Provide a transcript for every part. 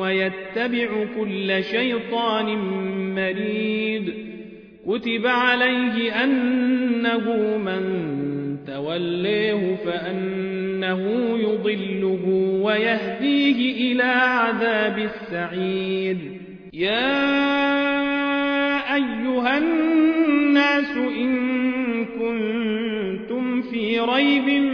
ويتبع كل شيطان مريد. كتب عليه أنه من توليه فأنه يضله ويهديه إلى عذاب السعير. يا أيها الناس إن كنتم في ريب من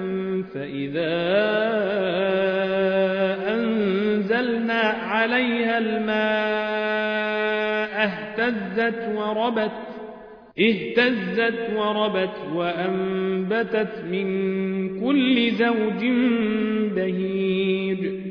فإذا أنزلنا عليها الماء اهتزت وربت اهتزت وربت وأنبتت من كل زوج بهيج.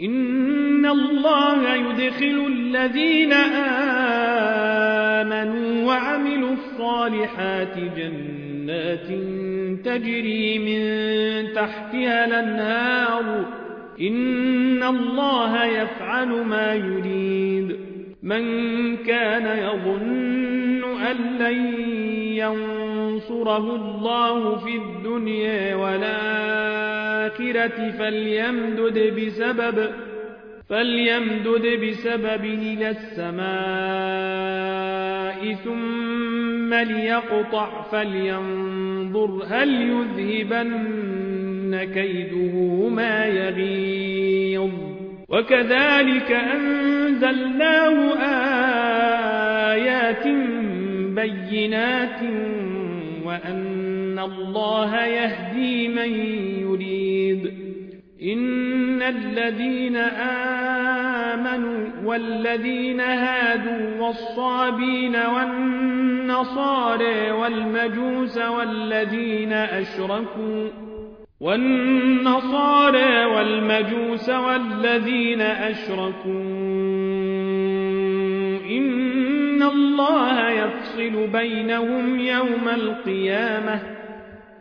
إن الله يدخل الذين آمنوا وعملوا الصالحات جنات تجري من تحتها الأنهار إن الله يفعل ما يريد من كان يظن أن لن ينصره الله في الدنيا ولا الآخرة فليمدد بسبب فليمدد بسبب إلى السماء ثم ليقطع فلينظر هل يذهبن كيده ما يغيظ. وكذلك أنزلناه آيات بينات وأن الله يهدي من يريد إن الذين آمنوا والذين هادوا والصابين والنصارى والمجوس والذين أشركوا والنصارى والمجوس والذين أشركوا إن الله يفصل بينهم يوم القيامة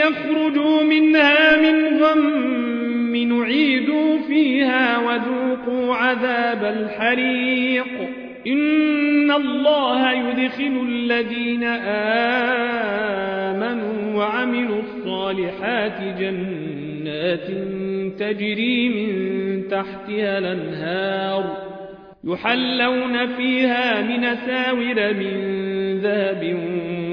يخرجوا منها من غم نعيدوا فيها وذوقوا عذاب الحريق. إن الله يدخل الذين آمنوا وعملوا الصالحات جنات تجري من تحتها الأنهار. يحلون فيها من ساور من ذهب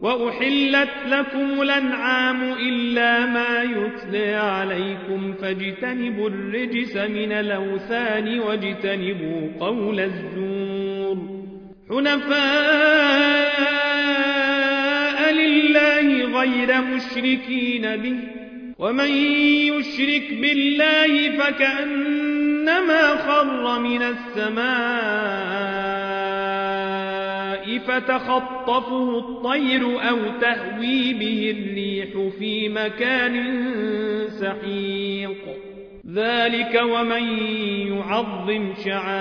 وأحلت لكم الأنعام إلا ما يتلى عليكم فاجتنبوا الرجس من الأوثان واجتنبوا قول الزور. حنفاء غير مشركين به ومن يشرك بالله فكأنما خر من السماء. فتخطفه الطير أو تهوي به الريح في مكان سحيق. ذلك ومن يعظم شعائر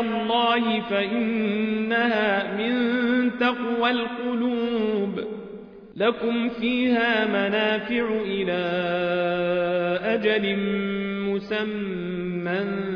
الله فإنها من تقوى القلوب. لكم فيها منافع إلى أجل مسمى.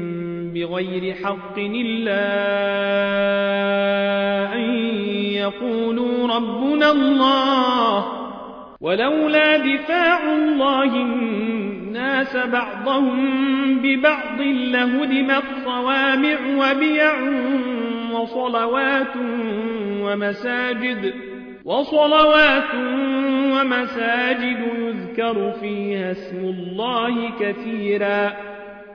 بغير حق إلا أن يقولوا ربنا الله. ولولا دفاع الله الناس بعضهم ببعض لهدمت صوامع وبيع وصلوات ومساجد وصلوات ومساجد يذكر فيها اسم الله كثيرا.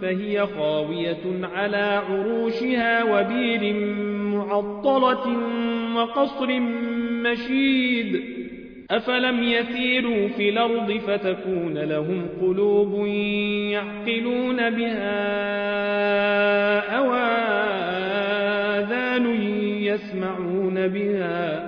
فهي خاوية على عروشها وبير معطلة وقصر مشيد. أفلم يسيروا في الأرض فتكون لهم قلوب يعقلون بها أواذان يسمعون بها.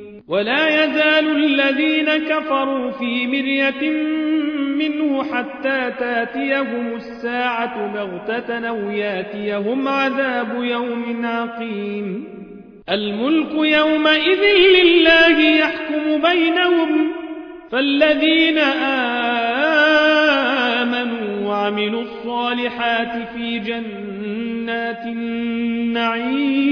ولا يزال الذين كفروا في مرية منه حتى تاتيهم الساعة بغتة أو ياتيهم عذاب يوم عقيم. الملك يومئذ لله يحكم بينهم فالذين آمنوا وعملوا الصالحات في جنات النعيم.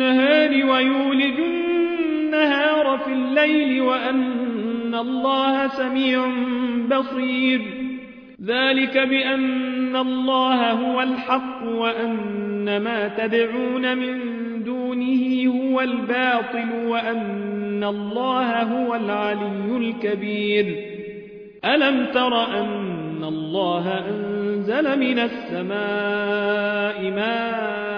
النهار ويولج النهار في الليل وأن الله سميع بصير. ذلك بأن الله هو الحق وأن ما تدعون من دونه هو الباطل وأن الله هو العلي الكبير. ألم تر أن الله أنزل من السماء ماء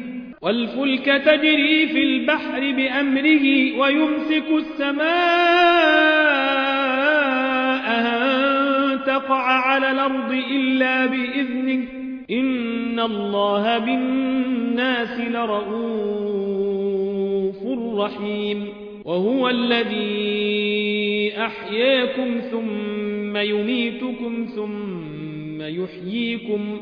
والفلك تجري في البحر بأمره ويمسك السماء أن تقع على الأرض إلا بإذنه. إن الله بالناس لرؤوف رحيم. وهو الذي أحياكم ثم يميتكم ثم يحييكم.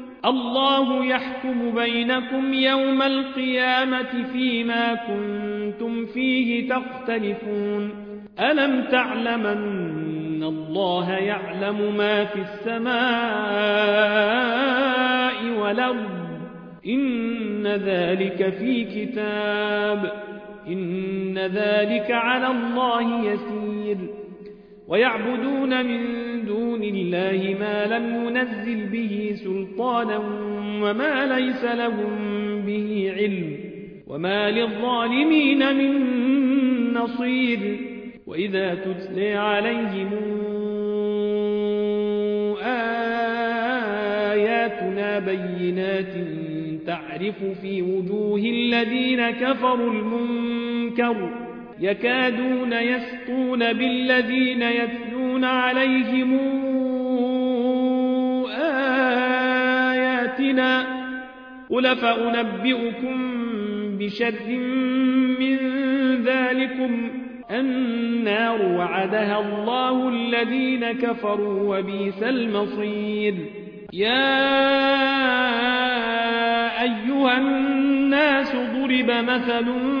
الله يحكم بينكم يوم القيامة فيما كنتم فيه تختلفون. ألم تعلمن الله يعلم ما في السماء والأرض؟ إن ذلك في كتاب. إن ذلك على الله يسير. ويعبدون من دون الله ما لم ينزل به سلطانا وما ليس لهم به علم وما للظالمين من نصير وإذا تتلي عليهم آياتنا بينات تعرف في وجوه الذين كفروا المنكر يكادون يسطون بالذين يتلون عليهم آياتنا قل فأنبئكم بشر من ذلكم النار وعدها الله الذين كفروا وبيس المصير يا أيها الناس ضرب مثل